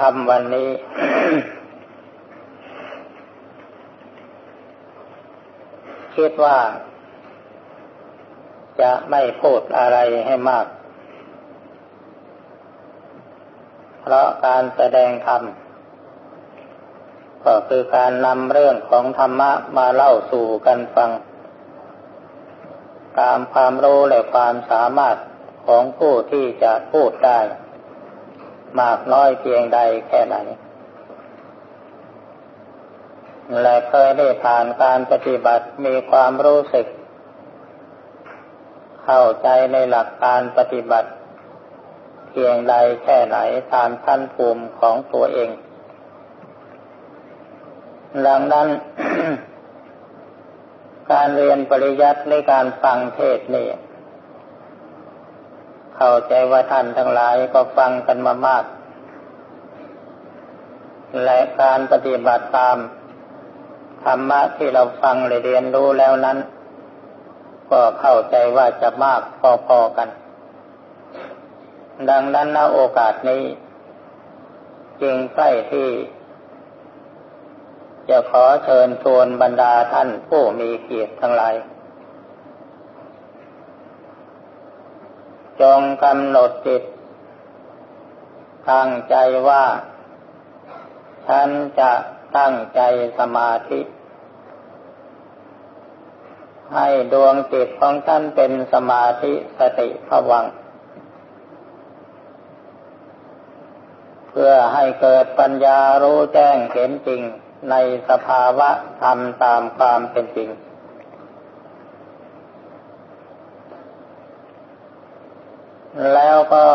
ธรรมวันนี้ คิดว่า จะไม่พูดอะไรให้มาก เพราะการแสดงธรรม ก็คือการนำเรื่องของธรรมะมาเล่าสู่กันฟัง ตามความรู้และความสามารถของผู้ที่จะพูดได้ มากน้อยเพียงใดแค่ไหน และเคยได้ผ่านการปฏิบัติมีความรู้สึก เข้าใจในหลักการปฏิบัติ เพียงใดแค่ไหนตามชั้นภูมิของตัวเอง ดังนั้น การเรียนปริยัติในการฟังเทศนี่ เข้าใจว่าท่านทั้งหลายก็ฟังกันมามาก และการปฏิบัติตามธรรมะที่เราฟังเรียนรู้แล้วนั้น ก็เข้าใจว่าจะมากพอๆกัน ดังนั้นณโอกาสนี้ จึงใกล้ที่ จะขอเชิญชวนบรรดาท่านผู้มีเกียรติทั้งหลาย จงกำหนดจิตตั้งใจว่า ฉันจะตั้งใจสมาธิ ให้ดวงจิตของท่านเป็นสมาธิสติภวัง เพื่อให้เกิดปัญญารู้แจ้งเห็นจริงในสภาวะธรรมตามความเป็นจริง แล้วก็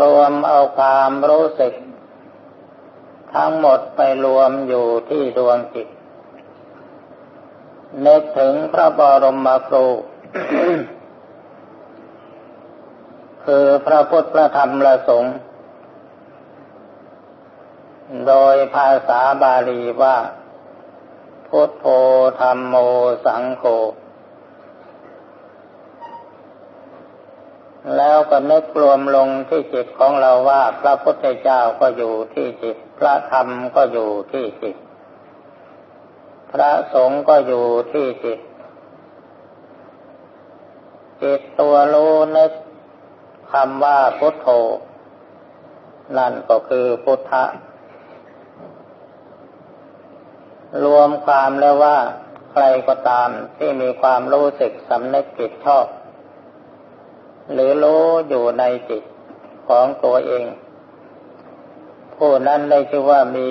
รวมเอาความรู้สึก ทั้งหมดไปรวมอยู่ที่ดวงจิตนึกถึงพระบรมครูคือพระพุทธพระธรรมพระสงฆ์โดยภาษาบาลีว่า พุทโธธรรมโมสังโฆ แล้วก็นึกรวมลงที่จิตของเราว่าพระพุทธเจ้าก็อยู่ที่จิต พระธรรมก็อยู่ที่จิต พระสงฆ์ก็อยู่ที่จิต จิตตัวรู้นึกคำว่าพุทโธ นั่นก็คือพุทธะ รวมความแล้วว่าใครก็ตามที่มีความรู้สึกสำนึกผิดชอบ หรือรู้อยู่ในจิตของตัวเอง ผู้นั้นได้ชื่อว่ามี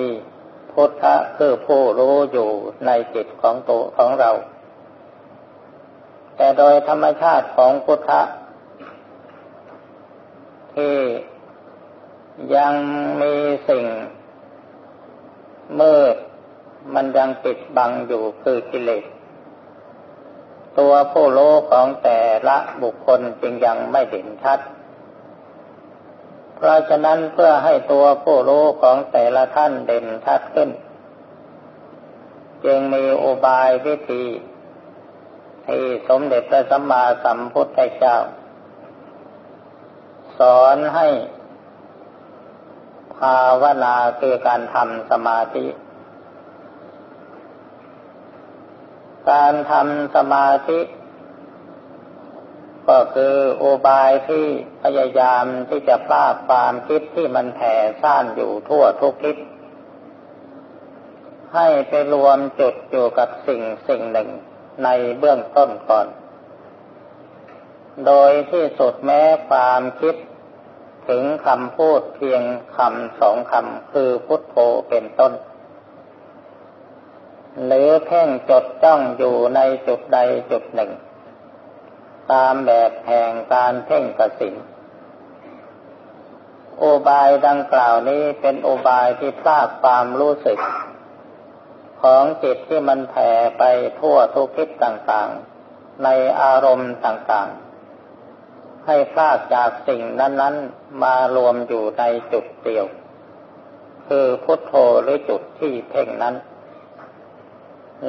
พุทธะคือผู้รู้อยู่ในจิตของตัวของเรา แต่โดยธรรมชาติของพุทธะที่ยังมีสิ่งมืดมันยังปิดบังอยู่คือกิเลส ตัวผู้โลของแต่ละบุคคลจึงยังไม่เห็นชัด เพราะฉะนั้นเพื่อให้ตัวผู้โลของแต่ละท่านเด่นชัดขึ้น จึงมีอุบายวิธี ที่สมเด็จพระสัมมาสัมพุทธเจ้า สอนให้ภาวนาคือการทำสมาธิ การทำสมาธิ ก็คืออุบายที่พยายามที่จะปราบความคิดที่มันแผ่ซ่านอยู่ทั่วทุกทิศให้ไปรวมจุดอยู่กับสิ่งสิ่งหนึ่งในเบื้องต้นก่อน โดยที่สุดแม้ความคิดถึงคำพูดเพียงคำสองคำคือพุทโธเป็นต้น หรือเพ่งจดจ้องอยู่ในจุดใดจุดหนึ่ง ตามแบบแห่งการเพ่งกสินโอบายดังกล่าวนี้เป็นโอบายที่ทราบความรู้สึก ของจิตที่มันแผ่ไปทั่วทุกทิศต่างๆ ในอารมณ์ต่างๆ ให้พลาดจากสิ่งนั้น ๆ มารวมอยู่ในจุดเดียว คือพุทโธหรือจุดที่เพ่งนั้น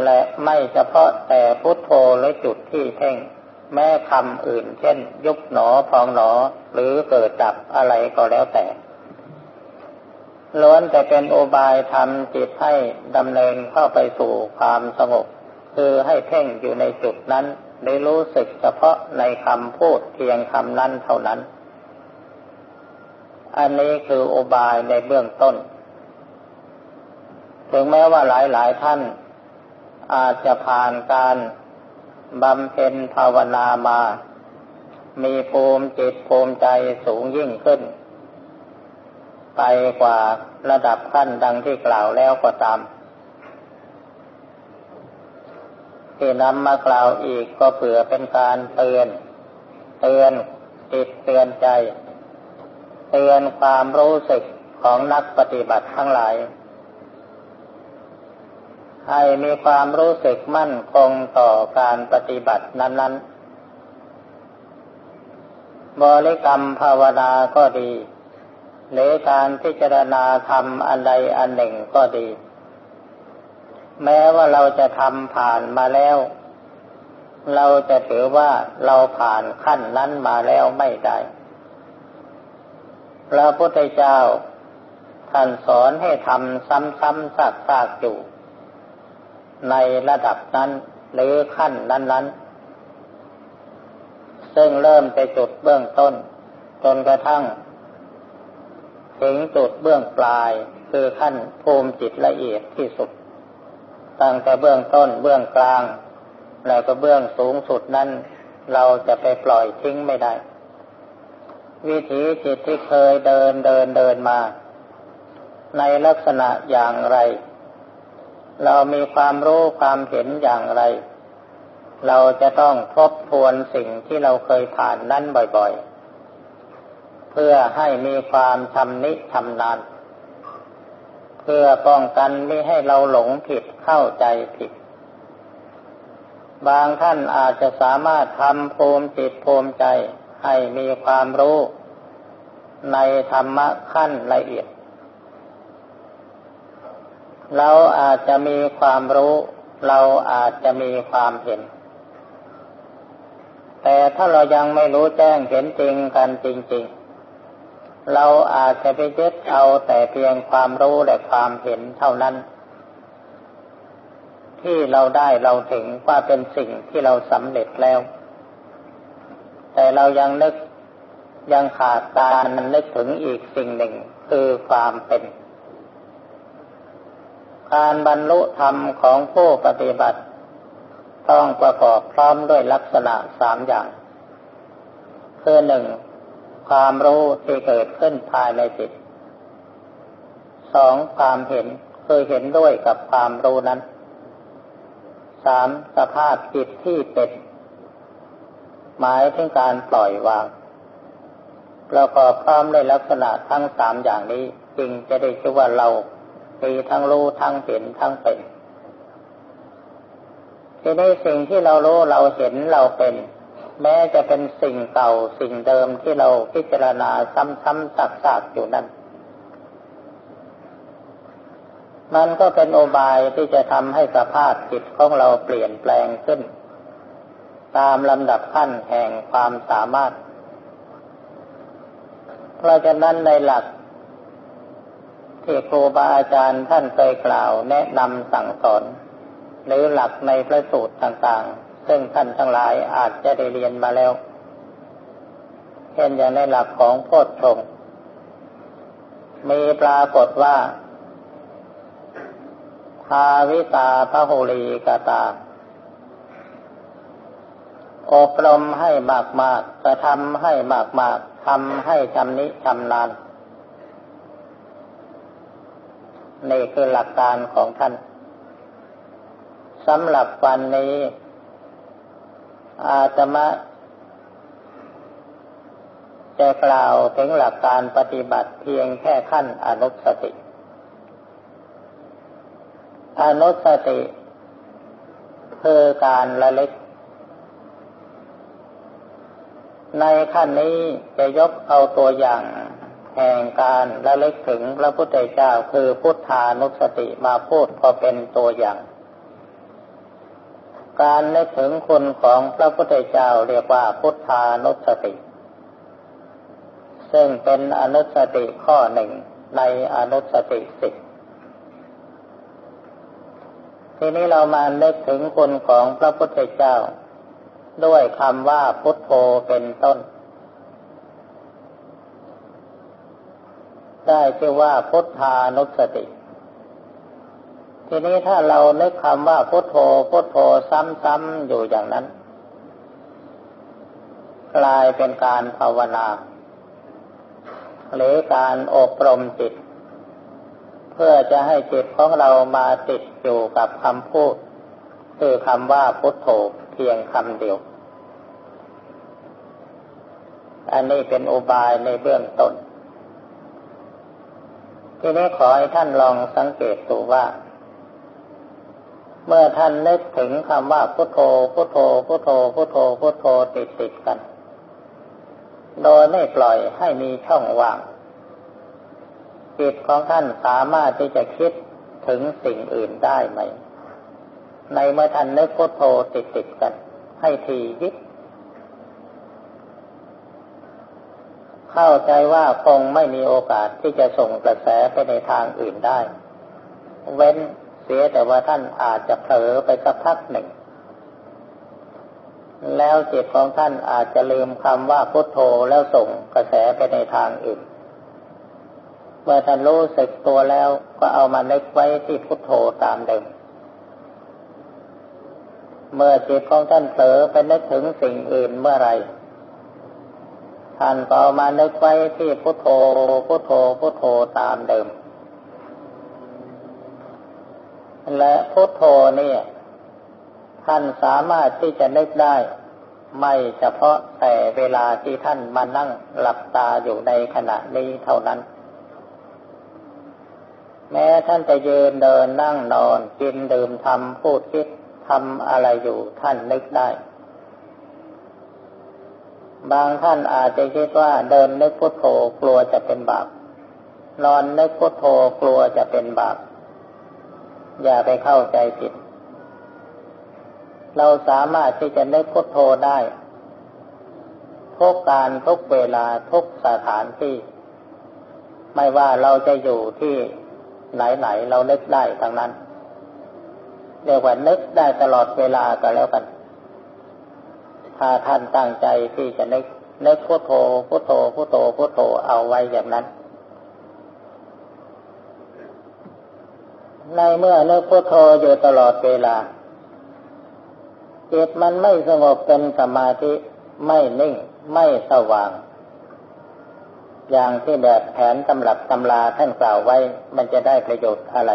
และไม่เฉพาะแต่พุทโธและจุดที่เพ่ง แม้คำอื่นเช่น ยุบหนอพองหนอ หรือเกิดดับอะไรก็แล้วแต่ล้วนแต่เป็นโอบายทำจิตให้ดำเนินเข้าไปสู่ความสงบ คือให้เพ่งอยู่ในจุดนั้น ได้รู้สึกเฉพาะในคำพูดเพียงคำนั้นเท่านั้น อันนี้คือโอบายในเบื้องต้น ถึงแม้ว่าหลายหลายท่าน อาจจะผ่านการบำเพ็ญภาวนามา มีภูมิจิตภูมิใจสูงยิ่งขึ้น ไปกว่าระดับขั้นดังที่กล่าวแล้วก็ตามที่นำมากล่าวอีกก็เผื่อเป็นการเตือน เตือนจิตเตือนใจ เตือนความรู้สึกของนักปฏิบัติทั้งหลาย ให้มีความรู้สึกมั่นคงต่อการปฏิบัตินั้น ๆ บริกรรมภาวนาก็ดี หรือการพิจารณาธรรมอันใดอันหนึ่งก็ดี แม้ว่าเราจะทำผ่านมาแล้ว เราจะถือว่าเราผ่านขั้นนั้นมาแล้วไม่ได้พระพุทธเจ้าท่านสอนให้ทำซ้ำๆซากๆอยู่ ในระดับนั้นหรือขั้นนั้นๆ ซึ่งเริ่มไปจุดเบื้องต้น จนกระทั่ง ถึงจุดเบื้องปลายคือขั้นภูมิจิตละเอียดที่สุด ตั้งแต่เบื้องต้นเบื้องกลาง แล้วก็เบื้องสูงสุดนั้น เราจะไปปล่อยทิ้งไม่ได้ วิถีจิตที่เคยเดินเดินเดินมา ในลักษณะอย่างไร เรามีความรู้ความเห็นอย่างไร เราจะต้องทบทวนสิ่งที่เราเคยผ่านนั้นบ่อยๆ เพื่อให้มีความชำนิชำนาญเพื่อป้องกันไม่ให้เราหลงผิดเข้าใจผิด บางท่านอาจจะสามารถทำภูมิจิตภูมิใจให้มีความรู้ในธรรมะขั้นละเอียด เราอาจจะมีความรู้ เราอาจจะมีความเห็น แต่ถ้าเรายังไม่รู้แจ้งเห็นจริงกันจริง ๆ เราอาจจะไปยึดเอาแต่เพียงความรู้และความเห็นเท่านั้น ที่เราได้เราถึงว่าเป็นสิ่งที่เราสำเร็จแล้ว แต่เรายังนึกยังขาดการนึกถึงอีกสิ่งหนึ่งคือความเป็น การบรรลุธรรมของผู้ปฏิบัติ ต้องประกอบพร้อมด้วยลักษณะสามอย่าง คือหนึ่งความรู้ที่เกิดขึ้นภายในจิตสองความเห็นคือเห็นด้วยกับความรู้นั้นสามสภาพจิตที่เป็นหมายถึงการปล่อยวางเราก็พร้อมในลักษณะทั้งสามอย่างนี้ จึงจะได้ชื่อว่าเรา มีทั้งรู้ทั้งเห็นทั้งเป็นทีนี้สิ่งที่เรารู้เราเห็นเราเป็น แม้จะเป็นสิ่งเก่าสิ่งเดิมที่เราพิจารณาซ้ำๆซักๆอยู่นั้นมันก็เป็นโอบายที่จะทำให้สภาพจิตของเราเปลี่ยนแปลงขึ้น ตามลำดับขั้นแห่งความสามารถ เพราะฉะนั้นในหลัก ที่ครูบาอาจารย์ท่านเคยกล่าวแนะนำสั่งสอน หรือหลักในพระสูตรต่างๆ ซึ่งท่านทั้งหลายอาจจะได้เรียนมาแล้วเช่นอย่างในหลักของโพชฌงมีปรากฏว่าภาวิตาพระโหรีกาตา อบรมให้มากมากกระทำให้มากมากทำให้ชำนิชำนาญ นี่คือหลักการของท่านสำหรับวันนี้ อาตมะจะกล่าวถึงหลักการปฏิบัติเพียงแค่ขั้นอนุสติ อนุสติคือการระลึก ในขั้นนี้จะยกเอาตัวอย่าง แห่งการระลึกถึงพระพุทธเจ้าคือพุทธานุสติมาพูดพอเป็นตัวอย่าง การนึกถึงคุณของพระพุทธเจ้าเรียกว่าพุทธานุสติ ซึ่งเป็นอนุสติข้อหนึ่งในอนุสติสิบทีนี้เรามานึกถึงคุณของพระพุทธเจ้า ด้วยคำว่าพุทโธเป็นต้น ได้ชื่อว่าพุทธานุสติ ทีนี้ถ้าเรานึกคำว่าพุทโธพุทโธซ้ำๆอยู่อย่างนั้น กลายเป็นการภาวนา หรือการอบรมจิต เพื่อจะให้จิตของเรามาติดอยู่กับคำพูด คือคำว่าพุทโธเพียงคำเดียวอันนี้เป็นอุบายในเบื้องต้น ทีนี้ขอให้ท่านลองสังเกตดูว่า เมื่อท่านนึกถึงคำว่าพุทโธพุทโธพุทโธพุทโธพุทโธติดติดกัน โดยไม่ปล่อยให้มีช่องว่างจิตของท่านสามารถที่จะคิดถึงสิ่งอื่นได้ไหม ในเมื่อท่านนึกพุทโธติดติดกัน ให้ทียิบ เข้าใจว่าคงไม่มีโอกาสที่จะส่งกระแสไปในทางอื่นได้ เว้นเสียแต่ว่าท่านอาจจะเผลอไปสักพักหนึ่ง แล้วจิตของท่านอาจจะลืมคำว่าพุทโธแล้วส่งกระแสไปในทางอื่น เมื่อท่านรู้สึกตัวแล้วก็เอามานึกไว้ที่พุทโธตามเดิมเมื่อจิตของท่านเผลอไปนึกถึงสิ่งอื่นเมื่อไร ท่านก็เอมานึกไว้ที่พุทโธพุทโธพุทโธตามเดิม และพุทโธนี่ท่านสามารถที่จะนึกได้ ไม่เฉพาะแต่เวลาที่ท่านมานั่งหลับตาอยู่ในขณะนี้เท่านั้น แม้ท่านจะยืนเดินนั่งนอนกินดื่มทำพูดคิดทำอะไรอยู่ท่านนึกได้ บางท่านอาจจะคิดว่าเดินนึกพุทโธกลัวจะเป็นบาปนอนนึกพุทโธกลัวจะเป็นบาปอย่าไปเข้าใจผิด เราสามารถที่จะนึกพุทโธได้ทุกการทุกเวลาทุกสถานที่ ไม่ว่าเราจะอยู่ที่ไหนๆเรานึกได้ทั้งนั้นเรียกว่านึกได้ตลอดเวลาก็แล้วกัน ถ้าท่านตั้งใจที่จะนึกนึกพุทโธพุทโธพุทโธพุทโธเอาไว้อย่างนั้น ในเมื่อนึกพุทโธอยู่ตลอดเวลาจิตมันไม่สงบเป็นสมาธิไม่นิ่งไม่สว่าง อย่างที่แบบแผนตำรับตำลาท่านกล่าวไว้ มันจะได้ประโยชน์อะไร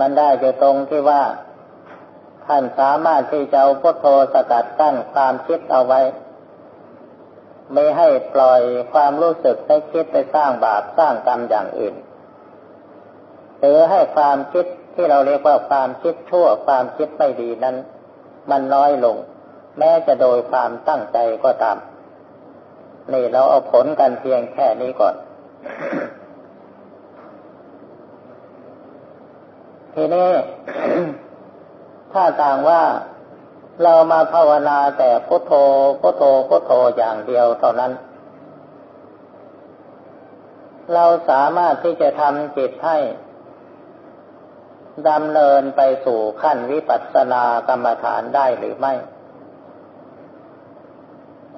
มันได้อยู่ตรงที่ว่า ท่านสามารถที่จะเอาพุทโธสกัดกั้นความคิดเอาไว้ ไม่ให้ปล่อยความรู้สึกให้คิดไปสร้างบาปสร้างกรรมอย่างอื่นหรือให้ความคิดที่เราเรียกว่าความคิดชั่วความคิดไม่ดีนั้น มันน้อยลง แม้จะโดยความตั้งใจก็ตาม นี่เราเอาผลกันเพียงแค่นี้ก่อน ทีนี้ ถ้าต่างว่าเรามาภาวนาแต่พุทโธพุทโธพุทโธอย่างเดียวเท่านั้น เราสามารถที่จะทำจิตให้ดำเนินไปสู่ขั้นวิปัสสนากรรมฐานได้หรือไม่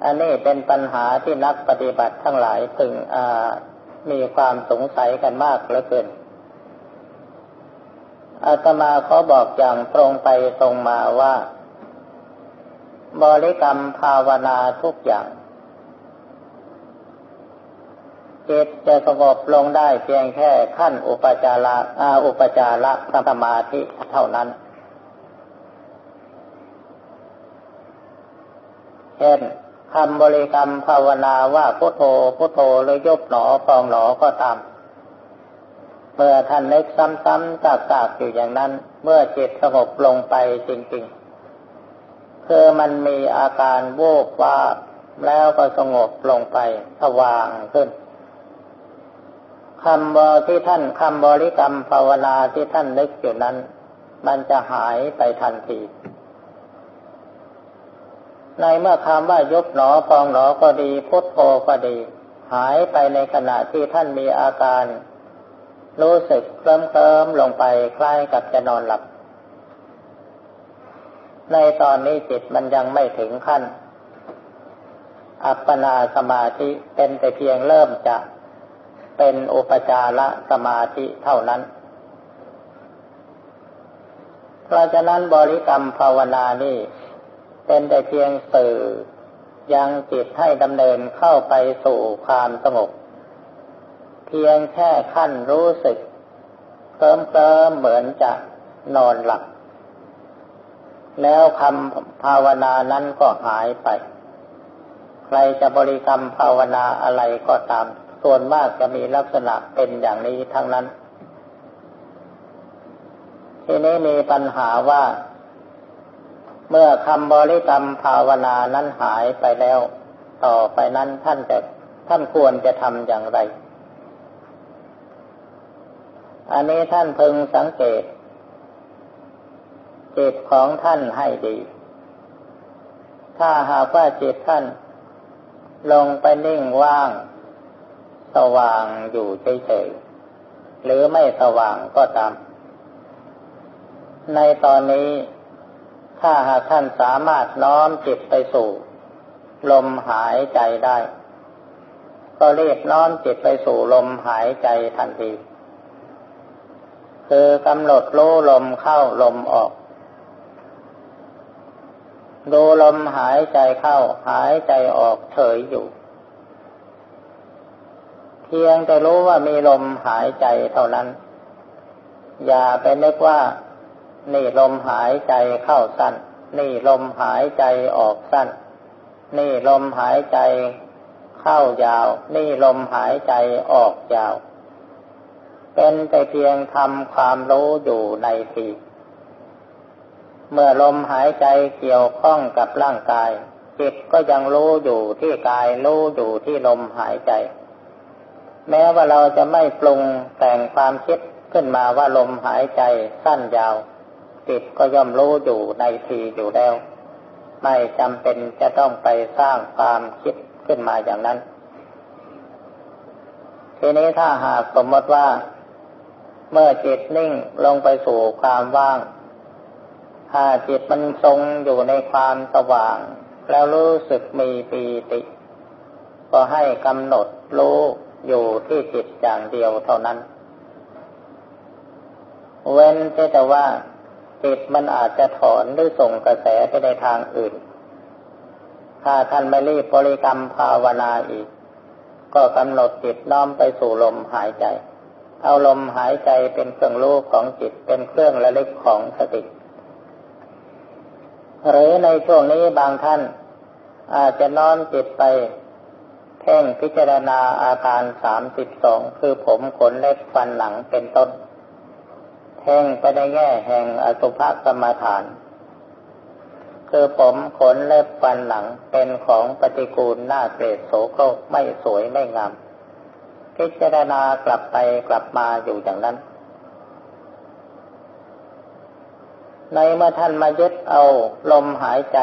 อันนี้เป็นปัญหาที่นักปฏิบัติทั้งหลายพึงมีความสงสัยกันมากเหลือเกิน อาตมาเขาบอกอย่างตรงไปตรงมาว่า บริกรรมภาวนาทุกอย่างจิตจะสงบลงได้เพียงแค่ขั้นอุปจาระอาอุปจาระสมาธิเท่านั้น เช่นคำบริกรรมภาวนาว่าพุทโธพุทโธหรือยบหนอฟองหนอก็ตาม เมื่อท่านนึกซ้ำๆซากๆอยู่อย่างนั้น เมื่อจิตสงบลงไปจริงๆ คือมันมีอาการโวบว่าแล้วก็สงบลงไปสว่างขึ้นคำบที่ท่านคำบริกรรมภาวนาที่ท่านนึกอยู่นั้น มันจะหายไปทันทีในเมื่อคำว่ายุบหนอพองหนอก็ดีพุทโธก็ดี หายไปในขณะที่ท่านมีอาการ รู้สึกเคลิ้มเคลิมลงไปคล้ายกับจะนอนหลับ ในตอนนี้จิตมันยังไม่ถึงขั้น อัปปนาสมาธิเป็นแต่เพียงเริ่มจะเป็นอุปจารสมาธิเท่านั้น เพราะฉะนั้นบริกรรมภาวนานี่เป็นแต่เพียงสื่อยังจิตให้ดำเนินเข้าไปสู่ความสงบ พียงแค่ขั้นรู้สึกเคิมเคิมเหมือนจะนอนหลับ แล้วคำภาวนานั้นก็หายไป ใครจะบริกรรมภาวนาอะไรก็ตาม ส่วนมากจะมีลักษณะเป็นอย่างนี้ทั้งนั้น ทีนี้มีปัญหาว่า เมื่อคำบริกรรมภาวนานั้นหายไปแล้ว ต่อไปนั้นท่านจะท่านควรจะทำอย่างไร อันนี้ท่านพึงสังเกตจิตของท่านให้ดี ถ้าหากว่าจิตท่าน ลงไปนิ่งว่าง สว่างอยู่เฉยๆ หรือไม่สว่างก็ตาม ในตอนนี้ ถ้าหากท่านสามารถน้อมจิตไปสู่ ลมหายใจได้ ก็เรีบน้อมจิตไปสู่ลมหายใจทันที คือกำหนดรู้ลมเข้าลมออก ดูลมหายใจเข้าหายใจออกเฉยอยู่ เพียงแต่รู้ว่ามีลมหายใจเท่านั้น อย่าไปนึกว่า นี่ลมหายใจเข้าสั้น นี่ลมหายใจออกสั้น นี่ลมหายใจเข้ายาว นี่ลมหายใจออกยาว เป็นแต่เพียงทำความรู้อยู่ในทีเมื่อลมหายใจเกี่ยวข้องกับร่างกาย จิตก็ยังรู้อยู่ที่กายรู้อยู่ที่ลมหายใจ แม้ว่าเราจะไม่ปรุงแต่งความคิดขึ้นมาว่าลมหายใจสั้นยาว จิตก็ย่อมรู้อยู่ในทีอยู่แล้ว ไม่จำเป็นจะต้องไปสร้างความคิดขึ้นมาอย่างนั้น ทีนี้ถ้าหากสมมติว่า เมื่อจิตนิ่งลงไปสู่ความว่าง ถ้าจิตมันทรงอยู่ในความสว่าง แล้วรู้สึกมีปีติ ก็ให้กำหนดรู้อยู่ที่จิตอย่างเดียวเท่านั้น เว้นแต่ว่าจิตมันอาจจะถอนหรือส่งกระแสไปในทางอื่น ถ้าท่านไม่รีบบริกรรมภาวนาอีก ก็กำหนดจิตน้อมไปสู่ลมหายใจ เอาลมหายใจเป็นเครื่องรู้ของจิตเป็นเครื่องระลึกของสติ หรือในช่วงนี้บางท่าน อาจจะน้อมจิตไปเพ่งพิจารณาอาการสามสิบสองคือผมขนเล็บฟันหนังเป็นต้นเพ่งไปในแง่แห่งอสุภกรรมฐาน คือผมขนเล็บฟันหนังเป็นของปฏิกูลหน้าเกลียดโสโครกไม่สวยไม่งาม พิจารณากลับไปกลับมาอยู่อย่างนั้น ในเมื่อท่านมายึดเอาลมหายใจ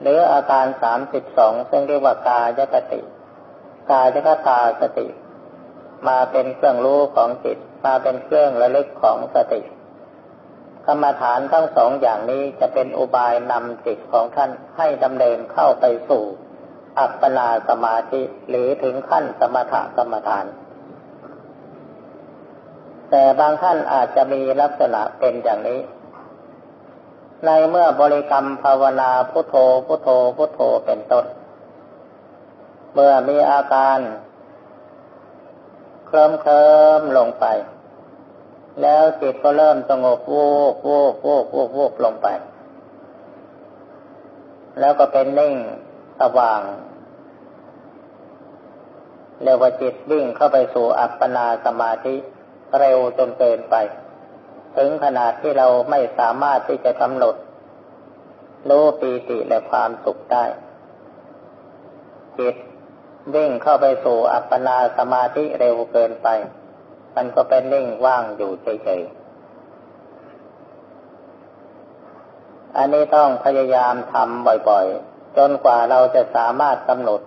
หรืออาการสามสิบสองซึ่งเรียกว่ากายกติ กายกตาสติ มาเป็นเครื่องรู้ของจิต มาเป็นเครื่องระลึกของสติกรรมฐานทั้งสองอย่างนี้จะเป็นอุบายนำจิตของท่านให้ดำเนินเข้าไปสู่ อัปปนาสมาธิหรือถึงขั้นสมถกรรมฐาน แต่บางท่านอาจจะมีลักษณะเป็นอย่างนี้ ในเมื่อบริกรรมภาวนาพุทโธพุทโธพุทโธเป็นต้น เมื่อมีอาการเคลิ้มเคลิมลงไป แล้วจิตก็เริ่มสงบวูบวูบวูบวูบวูบลงไป แล้วก็เป็นนิ่ง สว่างเรียกว่าจิตวิ่งเข้าไปสู่อัปปนาสมาธิเร็วจนเกินไป ถึงขนาดที่เราไม่สามารถที่จะกำหนดรู้ปีติและความสุขได้ จิตวิ่งเข้าไปสู่อัปปนาสมาธิเร็วเกินไป มันก็เป็นนิ่งว่างอยู่เฉยๆอันนี้ต้องพยายามทำบ่อยๆ จนกว่าเราจะสามารถกำหนด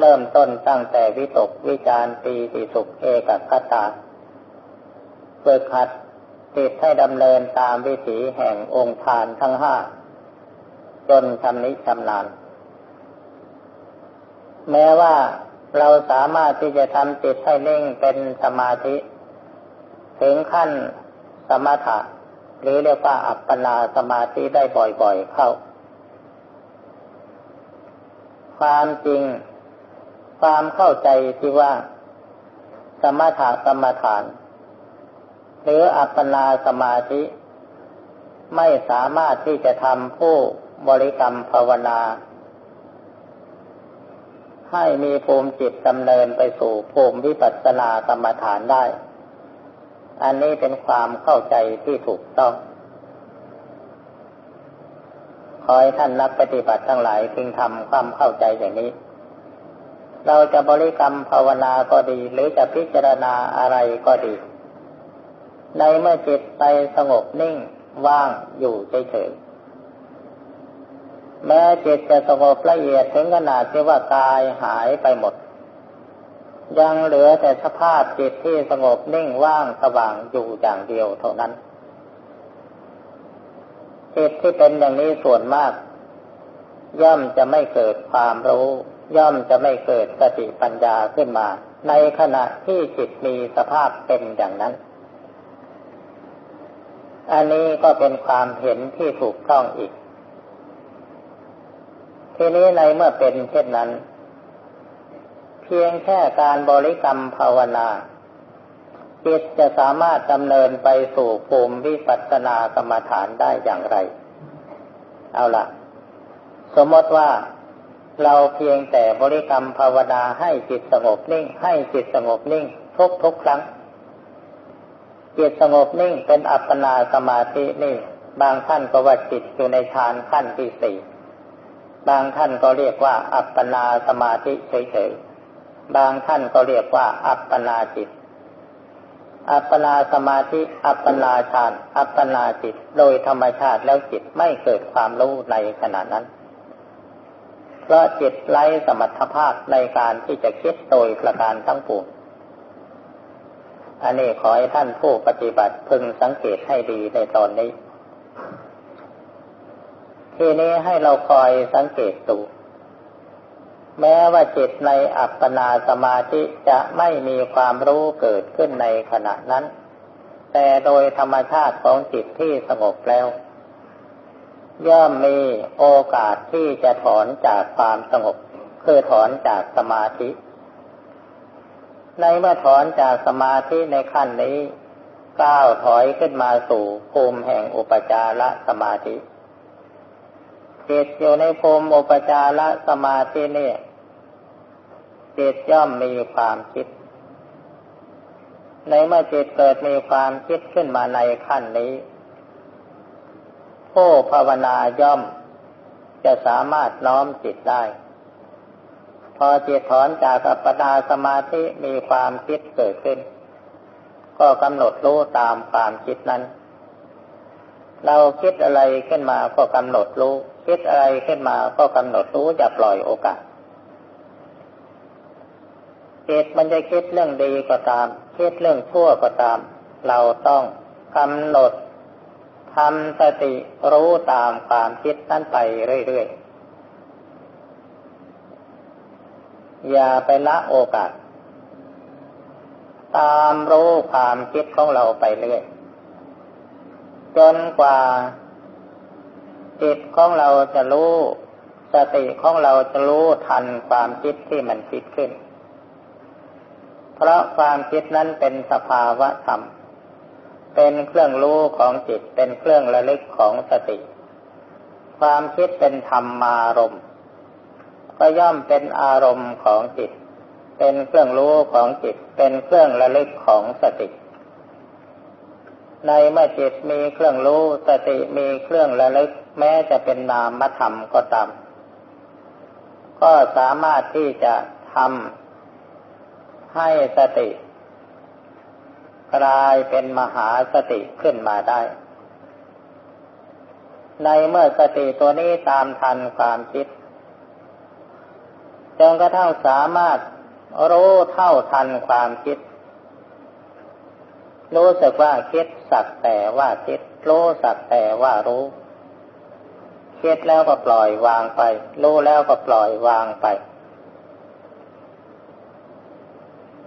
เริ่มต้นตั้งแต่วิตกวิจารปีติสุขเอกคตาเปิดขัดติดให้ดำเนินตามวิถีแห่งองค์ทานทั้งห้าจนชำนิชำนาญแม้ว่าเราสามารถที่จะทำจิตให้นิ่งเป็นสมาธิ ถึงขั้นสมถะ หรือเรียกว่าอัปปนาสมาธิได้บ่อยๆเข้า ความจริง ความเข้าใจที่ว่า สมถะกรรมฐาน หรืออัปปนาสมาธิ ไม่สามารถที่จะทำผู้บริกรรมภาวนา ให้มีภูมิจิตดำเนินไปสู่ภูมิวิปัสสนากรรมฐานได้ อันนี้เป็นความเข้าใจที่ถูกต้อง ขอให้ท่านนักปฏิบัติทั้งหลายพึงทำความเข้าใจอย่างนี้ เราจะบริกรรมภาวนาก็ดี หรือจะพิจารณาอะไรก็ดี ในเมื่อจิตไปสงบนิ่งว่างอยู่เฉยแม้จิตจะสงบละเอียดถึงขนาดที่ว่ากายหายไปหมด ยังเหลือแต่สภาพจิตที่สงบนิ่งว่างสว่างอยู่อย่างเดียวเท่านั้น จิตที่เป็นอย่างนี้ส่วนมาก ย่อมจะไม่เกิดความรู้ ย่อมจะไม่เกิดสติปัญญาขึ้นมา ในขณะที่จิตมีสภาพเป็นอย่างนั้น อันนี้ก็เป็นความเห็นที่ถูกต้องอีก ทีนี้ในเมื่อเป็นเช่นนั้น เพียงแค่การบริกรรมภาวนา จิตจะสามารถดำเนินไปสู่ภูมิวิปัสสนากรรมฐานได้อย่างไร เอาละสมมติว่าเราเพียงแต่บริกรรมภาวนาให้จิตสงบนิ่ง ให้จิตสงบนิ่ง ทุกทุกครั้ง จิตสงบนิ่งเป็นอัปปนาสมาธินี่ บางท่านก็ว่าจิตอยู่ในฌานขั้นที่สี่บางท่านก็เรียกว่า อัปปนาสมาธิเฉยๆบางท่านก็เรียกว่า อัปปนาจิต อัปปนาสมาธิ อัปปนาฌาน อัปปนาจิต โดยธรรมชาติแล้วจิตไม่เกิดความรู้ในขณะนั้น เพราะจิตไร้สมรรถภาพในการที่จะคิดโดยประการทั้งปวงอันนี้ขอให้ท่านผู้ปฏิบัติพึงสังเกตให้ดีในตอนนี้ ทีนี้ให้เราคอยสังเกตดู แม้ว่าจิตในอัปปนาสมาธิจะไม่มีความรู้เกิดขึ้นในขณะนั้น แต่โดยธรรมชาติของจิตที่สงบแล้ว ย่อมมีโอกาสที่จะถอนจากความสงบ คือถอนจากสมาธิ ในเมื่อถอนจากสมาธิในขั้นนี้ก้าวถอยขึ้นมาสู่ภูมิแห่งอุปจารสมาธิ จิตอยู่ในภูมิอุปจารสมาธินี่จิตย่อมมีความคิด ในเมื่อจิตเกิดมีความคิดขึ้นมาในขั้นนี้ ผู้ภาวนาย่อมจะสามารถน้อมจิตได้ พอจิตถอนจากอัปปนาสมาธิมีความคิดเกิดขึ้น ก็กำหนดรู้ตามความคิดนั้น เราคิดอะไรขึ้นมาก็กำหนดรู้ คิดอะไรขึ้นมาก็กำหนดรู้จะปล่อยโอกาสจิตมันจะคิดเรื่องดีก็ตาม คิดเรื่องชั่วก็ตาม เราต้องกำหนดทำสติรู้ตามความคิดนั้นไปเรื่อยๆ อย่าไปละโอกาส ตามรู้ความคิดของเราไปเรื่อย จนกว่าจิตของเราจะรู้ สติของเราจะรู้ทันความคิดที่มันคิดขึ้น เพราะความคิดนั้นเป็นสภาวะธรรม เป็นเครื่องรู้ของจิต เป็นเครื่องระลึกของสติ ความคิดเป็นธรรมารมก็ย่อมเป็นอารมณ์ของจิต เป็นเครื่องรู้ของจิต เป็นเครื่องระลึกของสติ ในเมื่อจิตมีเครื่องรู้สติมีเครื่องระลึก แม้จะเป็นนามธรรมก็ตาม ก็สามารถที่จะทำให้สติ กลายเป็นมหาสติขึ้นมาได้ ในเมื่อสติตัวนี้ตามทันความคิดจนกระทั่งสามารถรู้เท่าทันความคิด รู้สึกว่าคิดสักแต่ว่าคิดรู้สักแต่ว่ารู้คิดแล้วก็ปล่อยวางไป รู้แล้วก็ปล่อยวางไป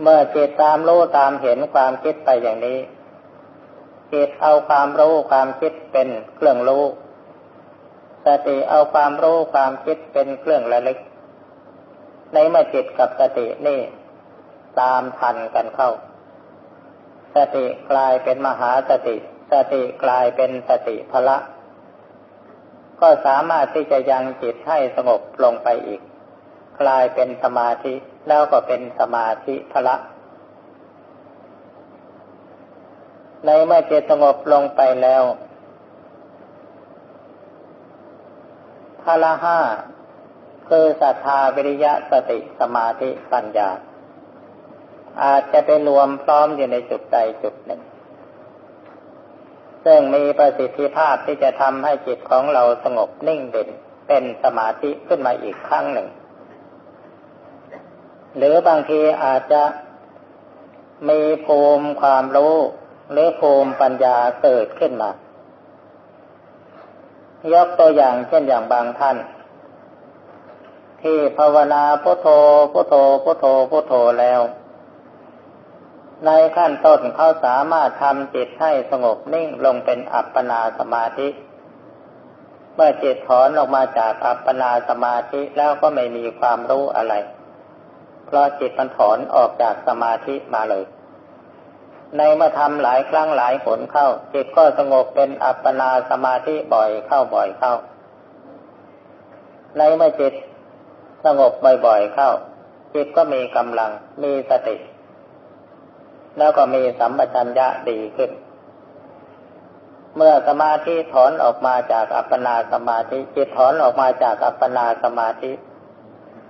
เมื่อจิตตามรู้ตามเห็นความคิดไปอย่างนี้จิตเอาความรู้ความคิดเป็นเครื่องรู้สติเอาความรู้ความคิดเป็นเครื่องระลึก ในเมื่อจิตกับสตินี่ ตามทันกันเข้า สติกลายเป็นมหาสติ สติกลายเป็นสติพละ ก็สามารถที่จะยังจิตให้สงบลงไปอีก กลายเป็นสมาธิแล้วก็เป็นสมาธิพละ ในเมื่อจิตสงบลงไปแล้วพละห้าคือศรัทธาวิริยะสติสมาธิปัญญา อาจจะไปรวมพร้อมอยู่ในจุดใดจุดหนึ่ง ซึ่งมีประสิทธิภาพที่จะทำให้จิตของเราสงบนิ่งเด่นเป็นสมาธิขึ้นมาอีกครั้งหนึ่ง หรือบางทีอาจจะมีภูมิความรู้หรือภูมิปัญญาเกิดขึ้นมา ยกตัวอย่างเช่นอย่างบางท่าน ที่ภาวนาพุทโธพุทโธพุทโธพุทโธแล้ว ในขั้นต้นเขาสามารถทำจิตให้สงบนิ่งลงเป็นอัปปนาสมาธิ เมื่อจิตถอนออกมาจากอัปปนาสมาธิแล้วก็ไม่มีความรู้อะไร เพราะจิตมันถอนออกจากสมาธิมาเลย ในเมื่อทำหลายครั้งหลายผลเข้า จิตก็สงบเป็นอัปปนาสมาธิบ่อยเข้าบ่อยเข้า ในเมื่อจิตสงบบ่อยๆเข้า จิตก็มีกำลังมีสติ แล้วก็มีสัมปชัญญะดีขึ้น เมื่อสมาธิถอนออกมาจากอัปปนาสมาธิจิตถอนออกมาจากอัปปนาสมาธิ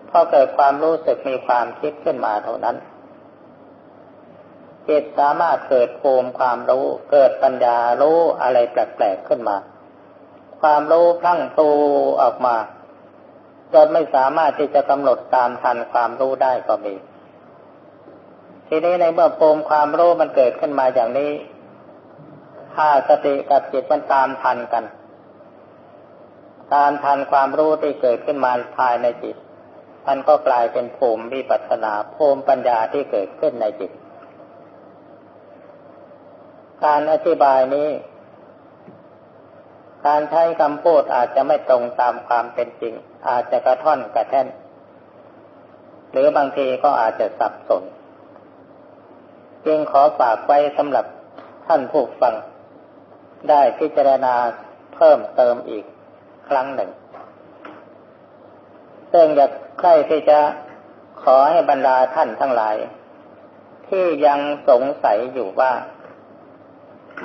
พอเกิดความรู้สึกมีความคิดขึ้นมาเท่านั้นจิตสามารถเกิดภูมิความรู้เกิดปัญญารู้อะไรแปลกๆขึ้นมา ความรู้พลั่งตูออกมาจนไม่สามารถที่จะกำหนดตามทันความรู้ได้ก็มี ทีนี้ในเมื่อภูมิความรู้มันเกิดขึ้นมาอย่างนี้ ถ้าสติกับจิตมันตามทันกัน ตามทันความรู้ที่เกิดขึ้นมาภายในจิต มันก็กลายเป็นภูมิวิปัสสนาภูมิปัญญาที่เกิดขึ้นในจิต การอธิบายนี้ การใช้คำพูดอาจจะไม่ตรงตามความเป็นจริง อาจจะกระท่อนกระแท่น หรือบางทีก็อาจจะสับสน จึงขอฝากไว้สำหรับท่านผู้ฟัง ได้พิจารณาเพิ่มเติมอีกครั้งหนึ่ง ซึ่งอยากใครที่จะขอให้บรรดาท่านทั้งหลาย ที่ยังสงสัยอยู่ว่า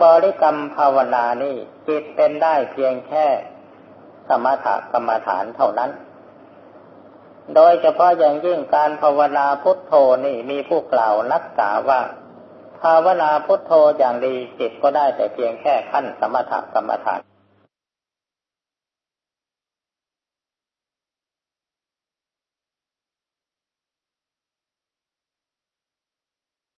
บริกรรมภาวนานี่จิตเป็นได้เพียงแค่สมถกรรมฐานเท่านั้น โดยเฉพาะอย่างยิ่งการภาวนาพุทโธนี่มีผู้กล่าวนักษาว่า ภาวนาพุทโธอย่างดีจิตก็ได้แต่เพียงแค่ขั้นสมถกรรมฐาน